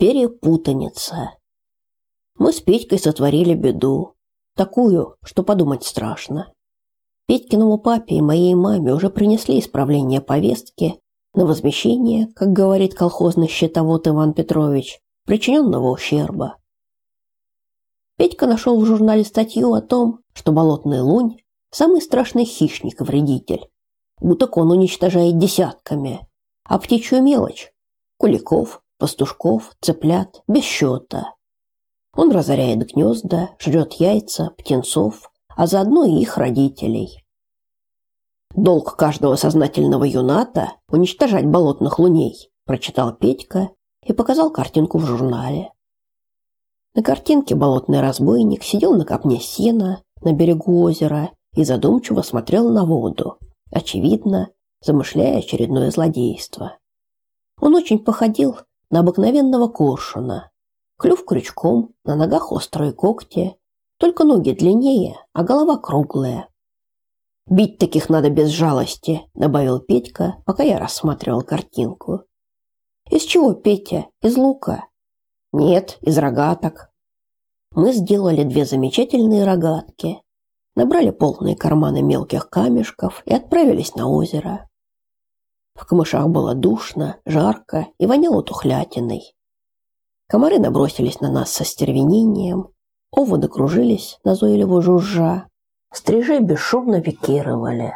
Перепутаница. Мы с Петькой сотворили беду. Такую, что подумать страшно. Петькиному папе и моей маме уже принесли исправление повестки на возмещение, как говорит колхозный счетовод Иван Петрович, причиненного ущерба. Петька нашел в журнале статью о том, что болотный лунь – самый страшный хищник и вредитель. Уток он уничтожает десятками, а птичью мелочь – куликов, пастушков, цыплят – без счета. Он разоряет гнезда, жрет яйца, птенцов, а заодно и их родителей. Долг каждого сознательного юната – уничтожать болотных луней, прочитал Петька и показал картинку в журнале. На картинке болотный разбойник сидел на копне сена на берегу озера и задумчиво смотрел на воду, очевидно, замышляя очередное злодейство. Он очень походил на обыкновенного коршуна. Клюв крючком, на ногах острые когти, только ноги длиннее, а голова круглая. Бить таких надо без жалости, добавил Петька, пока я рассматривал картинку. Из чего, Петя? Из лука? Нет, из рогаток. Мы сделали две замечательные рогатки, набрали полные карманы мелких камешков и отправились на озеро. В камышах было душно, жарко и воняло тухлятиной. Комары набросились на нас со стервенением, оводы кружились, назойливо жужжа, стрижи бесшумно пикировали.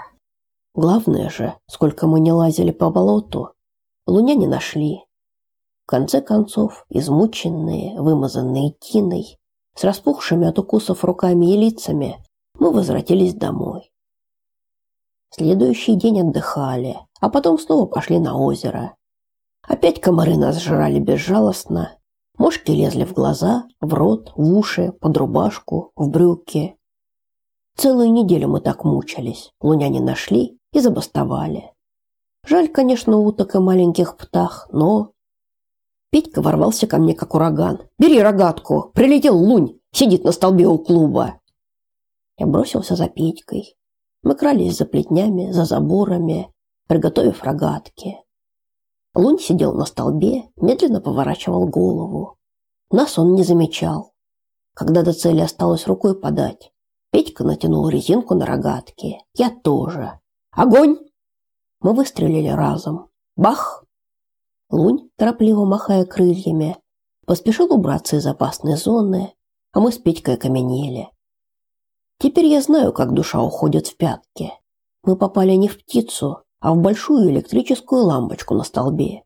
Главное же, сколько мы не лазили по болоту, луня не нашли. В конце концов, измученные, вымазанные тиной, с распухшими от укусов руками и лицами, мы возвратились домой. Следующий день отдыхали, а потом снова пошли на озеро. Опять комары нас жрали безжалостно. Мошки лезли в глаза, в рот, в уши, под рубашку, в брюки. Целую неделю мы так мучились, луня не нашли и забастовали. Жаль, конечно, уток и маленьких птах, но Петька ворвался ко мне как ураган. «Бери рогатку! Прилетел лунь! Сидит на столбе у клуба!» Я бросился за Петькой. Мы крались за плетнями, за заборами, приготовив рогатки. Лунь сидел на столбе, медленно поворачивал голову. Нас он не замечал. Когда до цели осталось рукой подать, Петька натянул резинку на рогатки. Я тоже. Огонь! Мы выстрелили разом. Бах! Лунь, торопливо махая крыльями, поспешил убраться из опасной зоны, а мы с Петькой окаменели. Теперь я знаю, как душа уходит в пятки. Мы попали не в птицу, а в большую электрическую лампочку на столбе.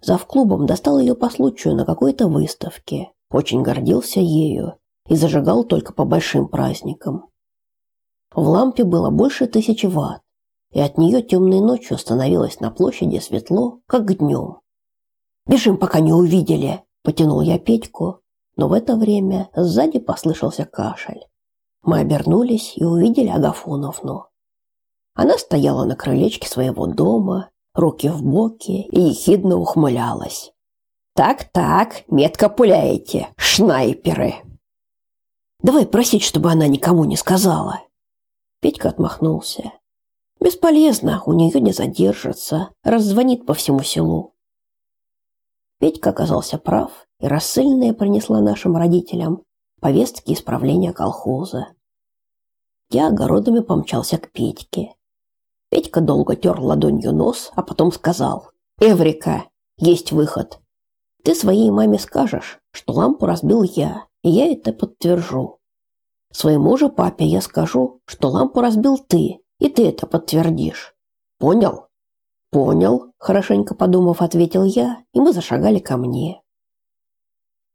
Зав клубом достал ее по случаю на какой-то выставке, очень гордился ею и зажигал только по большим праздникам. В лампе было больше тысячи ватт, и от нее темной ночью становилось на площади светло, как днем. «Бежим, пока не увидели!» – потянул я Петьку, но в это время сзади послышался кашель. Мы обернулись и увидели Агафоновну. Она стояла на крылечке своего дома, руки в боки и ехидно ухмылялась. «Так-так, метко пуляете, шнайперы!» «Давай просить, чтобы она никому не сказала!» Петька отмахнулся. Бесполезно, у нее не задержится, раззвонит по всему селу. Петька оказался прав, и рассыльная принесла нашим родителям повестки исправления колхоза. Я огородами помчался к Петьке. Петька долго тер ладонью нос, а потом сказал: "Эврика, есть выход. Ты своей маме скажешь, что лампу разбил я, и я это подтвержу. Своему же папе я скажу, что лампу разбил ты, и ты это подтвердишь. Понял? Понял, хорошенько подумав, ответил я, и мы зашагали ко мне.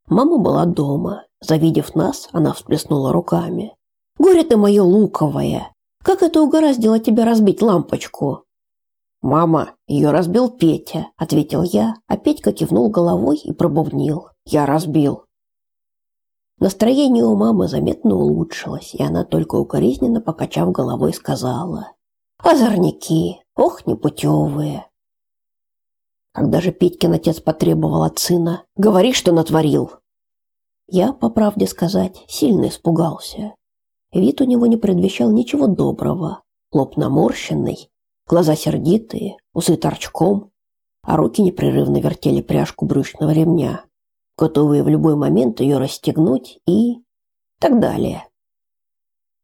Мама была дома. Завидев нас, она всплеснула руками. «Горе ты мое луковое! Как это угораздило тебя разбить лампочку?» «Мама, ее разбил Петя», — ответил я, а Петька кивнул головой и пробубнил. «Я разбил». Настроение у мамы заметно улучшилось, и она только укоризненно покачав головой сказала: "Озорники, ох, непутевые". Когда же Петькин отец потребовал от сына: "Говори, что натворил". Я, по правде сказать, сильно испугался. Вид у него не предвещал ничего доброго. Лоб наморщенный, глаза сердитые, усы торчком. а руки непрерывно вертели пряжку брючного ремня, готовые в любой момент ее расстегнуть и так далее.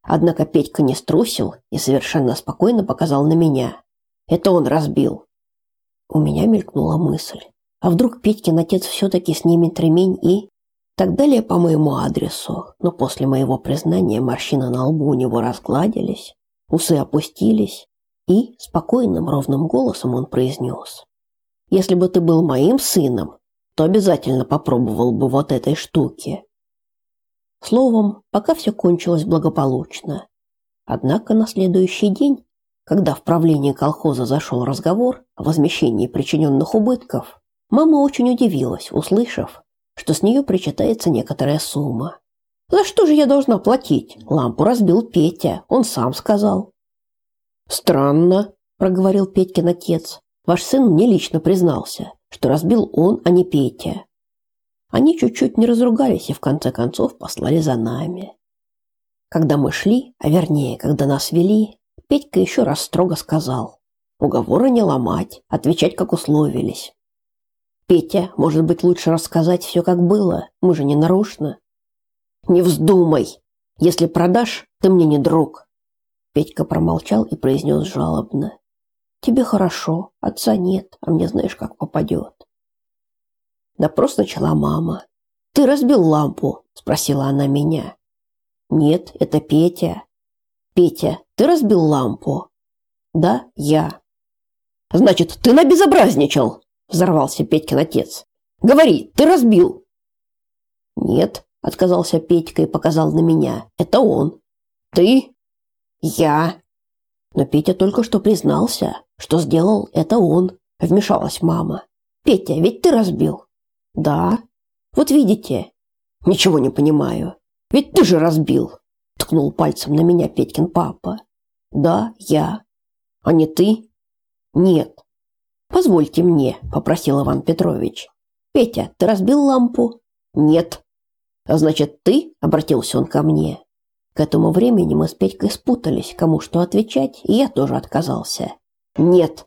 Однако Петька не струсил и совершенно спокойно показал на меня. Это он разбил. У меня мелькнула мысль. А вдруг Петькин отец все-таки снимет ремень и... Так далее по моему адресу, но после моего признания морщины на лбу у него разгладились, усы опустились, и спокойным ровным голосом он произнес. «Если бы ты был моим сыном, то обязательно попробовал бы вот этой штуки». Словом, пока все кончилось благополучно. Однако на следующий день, когда в правлении колхоза зашел разговор о возмещении причиненных убытков, мама очень удивилась, услышав, что с нее причитается некоторая сумма. За что же я должна платить? Лампу разбил Петя, он сам сказал. Странно, проговорил Петькин отец. Ваш сын мне лично признался, что разбил он, а не Петя. Они чуть-чуть не разругались и в конце концов послали за нами. Когда мы шли, а вернее, когда нас вели, Петька еще раз строго сказал: "Уговора не ломать, отвечать как условились. Петя, может быть, лучше рассказать все как было, мы же не нарочно. Не вздумай. Если продашь, ты мне не друг. Петька промолчал и произнес жалобно: Тебе хорошо, отца нет, а мне знаешь, как попадет. Допрос начала мама. Ты разбил лампу, спросила она меня. Нет, это Петя. Петя, ты разбил лампу? Да, я. Значит, ты набезобразничал, взорвался Петькин отец. Говори, ты разбил. Нет, отказался Петька и показал на меня. Это он. Ты? Я. Но Петя только что признался, что сделал это он, вмешалась мама. Петя, ведь ты разбил. Да. Вот видите. Ничего не понимаю. Ведь ты же разбил, ткнул пальцем на меня Петькин папа. Да, я. А не ты? Нет. Позвольте мне, попросил Иван Петрович. Петя, ты разбил лампу? Нет. А значит, ты, обратился он ко мне. К этому времени мы с Петькой спутались, кому что отвечать, и я тоже отказался. Нет.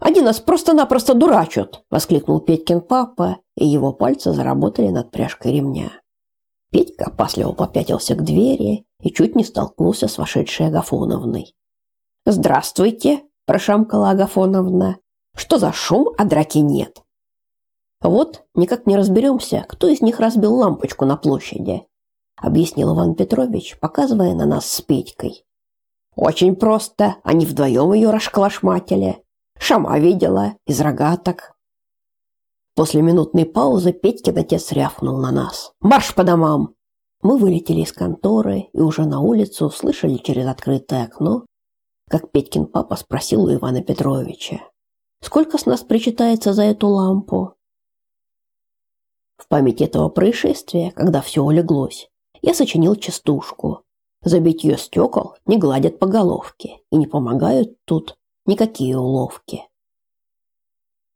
Они нас просто-напросто дурачат, воскликнул Петькин папа, и его пальцы заработали над пряжкой ремня. Петька опасливо попятился к двери и чуть не столкнулся с вошедшей Агафоновной. «Здравствуйте!» – прошамкала Агафоновна. Что за шум, а драки нет? Вот никак не разберемся, кто из них разбил лампочку на площади, объяснил Иван Петрович, показывая на нас с Петькой. Очень просто, они вдвоем ее расклашматили. Шама видела, из рогаток. После минутной паузы Петькин отец рявкнул на нас. «Марш по домам!» Мы вылетели из конторы и уже на улицу услышали через открытое окно, как Петькин папа спросил у Ивана Петровича. Сколько с нас причитается за эту лампу? В память этого происшествия, когда все улеглось, я сочинил частушку. За битье стекол не гладят по головке и не помогают тут никакие уловки.